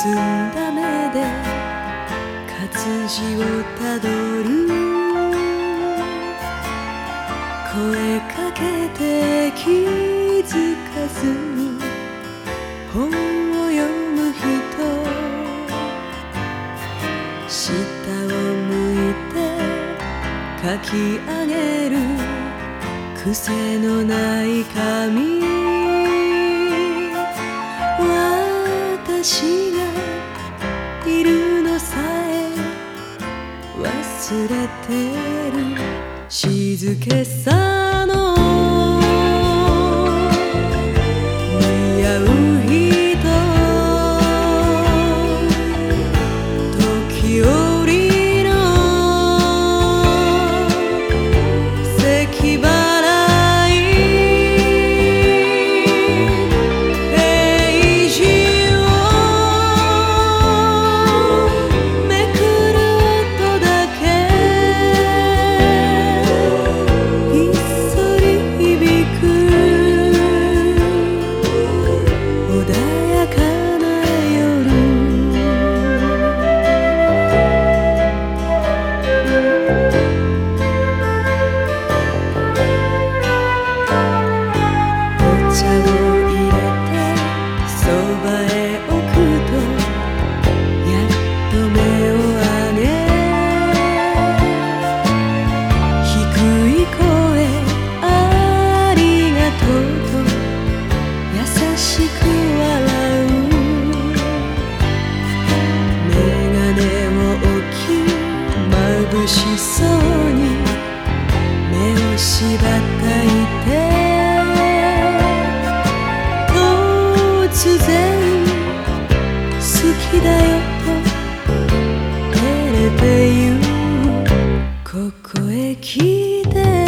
澄んだ目で活字をたどる声かけて気づかずに本を読む人下を向いて書き上げる癖のない紙私いるのさえ忘れてる。静けさの似合う日しそうに目を縛っていて突然「好きだよ」と照れて言うここへ来て